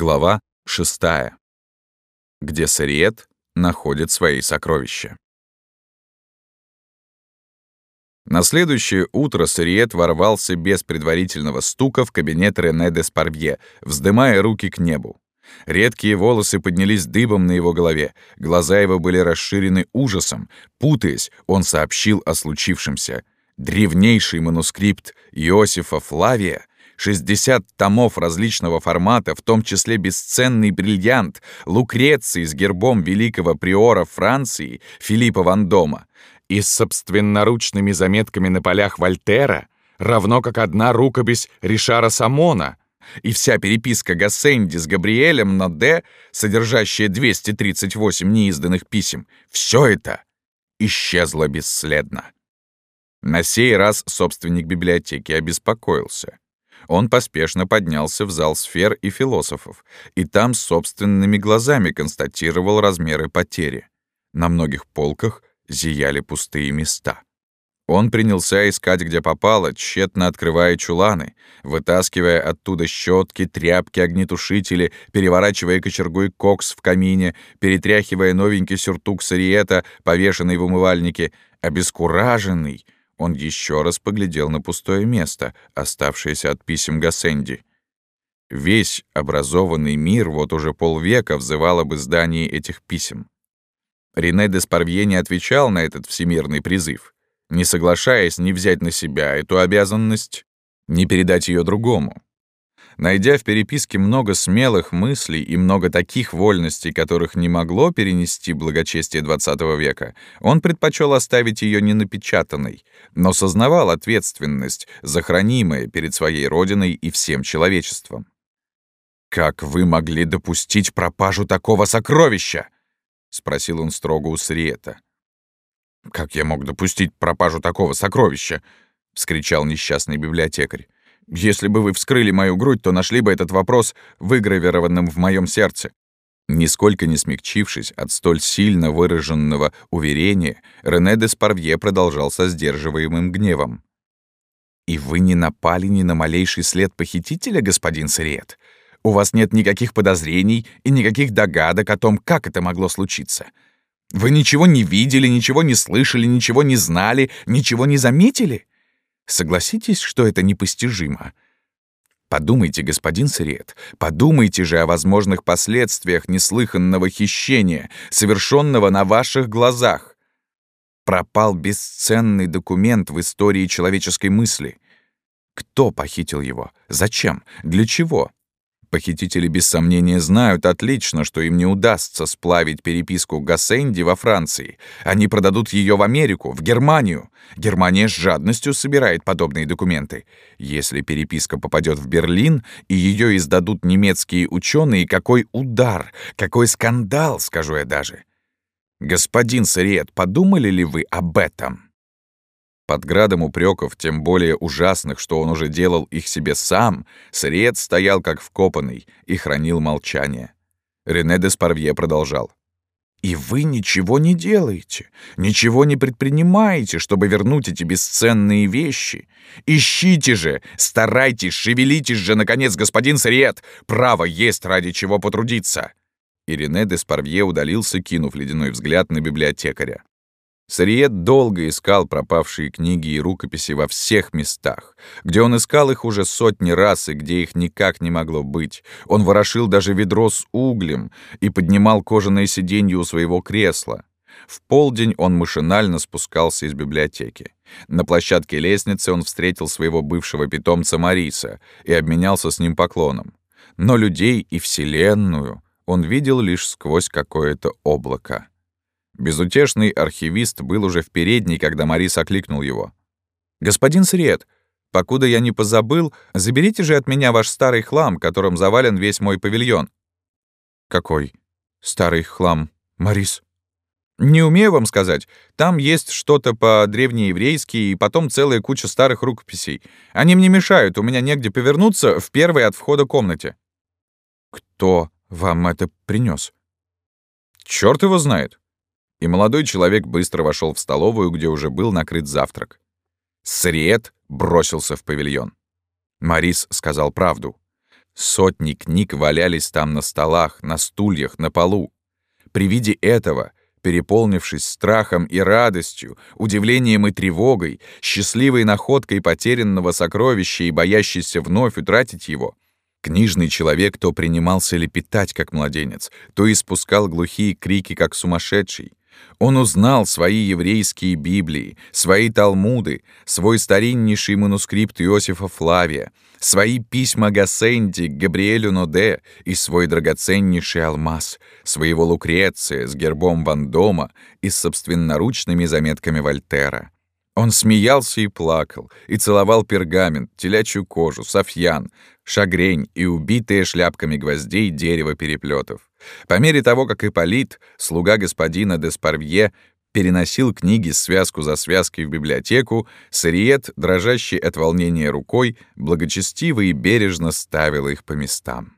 Глава 6. Где Сариет находит свои сокровища. На следующее утро Сариет ворвался без предварительного стука в кабинет Рене де Спарвье, вздымая руки к небу. Редкие волосы поднялись дыбом на его голове, глаза его были расширены ужасом. Путаясь, он сообщил о случившемся. Древнейший манускрипт Иосифа Флавия 60 томов различного формата, в том числе бесценный бриллиант, Лукреции с гербом великого приора Франции Филиппа Вандома и с собственноручными заметками на полях Вольтера, равно как одна рукопись Ришара Самона — и вся переписка Гассенди с Габриэлем Ноде, содержащая 238 неизданных писем, все это исчезло бесследно. На сей раз собственник библиотеки обеспокоился. Он поспешно поднялся в зал сфер и философов, и там собственными глазами констатировал размеры потери. На многих полках зияли пустые места. Он принялся искать, где попало, тщетно открывая чуланы, вытаскивая оттуда щетки, тряпки, огнетушители, переворачивая кочергой кокс в камине, перетряхивая новенький сюртук сариета, повешенный в умывальнике, обескураженный — он еще раз поглядел на пустое место, оставшееся от писем Гассенди. Весь образованный мир вот уже полвека взывал об издании этих писем. Рене де Спарвье не отвечал на этот всемирный призыв, не соглашаясь ни взять на себя эту обязанность, ни передать ее другому. Найдя в переписке много смелых мыслей и много таких вольностей, которых не могло перенести благочестие XX века, он предпочел оставить ее ненапечатанной, но сознавал ответственность за хранимое перед своей родиной и всем человечеством. «Как вы могли допустить пропажу такого сокровища?» — спросил он строго у Сриета. «Как я мог допустить пропажу такого сокровища?» — вскричал несчастный библиотекарь. Если бы вы вскрыли мою грудь, то нашли бы этот вопрос выгравированным в моем сердце. Нисколько не смягчившись от столь сильно выраженного уверения, Рене де Спарвье продолжал со сдерживаемым гневом. «И вы не напали ни на малейший след похитителя, господин Сириет? У вас нет никаких подозрений и никаких догадок о том, как это могло случиться. Вы ничего не видели, ничего не слышали, ничего не знали, ничего не заметили?» Согласитесь, что это непостижимо. Подумайте, господин Сред, подумайте же о возможных последствиях неслыханного хищения, совершенного на ваших глазах. Пропал бесценный документ в истории человеческой мысли. Кто похитил его? Зачем? Для чего? Похитители без сомнения знают отлично, что им не удастся сплавить переписку Гассенди во Франции. Они продадут ее в Америку, в Германию. Германия с жадностью собирает подобные документы. Если переписка попадет в Берлин и ее издадут немецкие ученые, какой удар, какой скандал, скажу я даже. Господин Сариет, подумали ли вы об этом? Под градом упреков, тем более ужасных, что он уже делал их себе сам, Сред стоял как вкопанный и хранил молчание. Рене де Спарвье продолжал. «И вы ничего не делаете, ничего не предпринимаете, чтобы вернуть эти бесценные вещи. Ищите же, старайтесь, шевелитесь же, наконец, господин Сред, право есть ради чего потрудиться». И Рене де Спарвье удалился, кинув ледяной взгляд на библиотекаря. Сариет долго искал пропавшие книги и рукописи во всех местах, где он искал их уже сотни раз и где их никак не могло быть. Он ворошил даже ведро с углем и поднимал кожаное сиденье у своего кресла. В полдень он машинально спускался из библиотеки. На площадке лестницы он встретил своего бывшего питомца Мариса и обменялся с ним поклоном. Но людей и Вселенную он видел лишь сквозь какое-то облако. Безутешный архивист был уже в передней, когда Марис окликнул его. «Господин Сред, покуда я не позабыл, заберите же от меня ваш старый хлам, которым завален весь мой павильон». «Какой старый хлам, Марис?» «Не умею вам сказать. Там есть что-то по-древнееврейски и потом целая куча старых рукописей. Они мне мешают, у меня негде повернуться в первой от входа комнате». «Кто вам это принес? Черт его знает и молодой человек быстро вошел в столовую, где уже был накрыт завтрак. Сред бросился в павильон. Марис сказал правду. Сотни книг валялись там на столах, на стульях, на полу. При виде этого, переполнившись страхом и радостью, удивлением и тревогой, счастливой находкой потерянного сокровища и боящийся вновь утратить его, книжный человек то принимался лепетать, как младенец, то испускал глухие крики, как сумасшедший. Он узнал свои еврейские Библии, свои Талмуды, свой стариннейший манускрипт Иосифа Флавия, свои письма Гассенди к Габриэлю Ноде и свой драгоценнейший алмаз, своего Лукреция с гербом Вандома и с собственноручными заметками Вольтера. Он смеялся и плакал, и целовал пергамент, телячью кожу, софьян, шагрень и убитые шляпками гвоздей дерево переплетов. По мере того, как Ипполит, слуга господина де Спарвье, переносил книги связку за связкой в библиотеку, Сариет, дрожащий от волнения рукой, благочестиво и бережно ставил их по местам.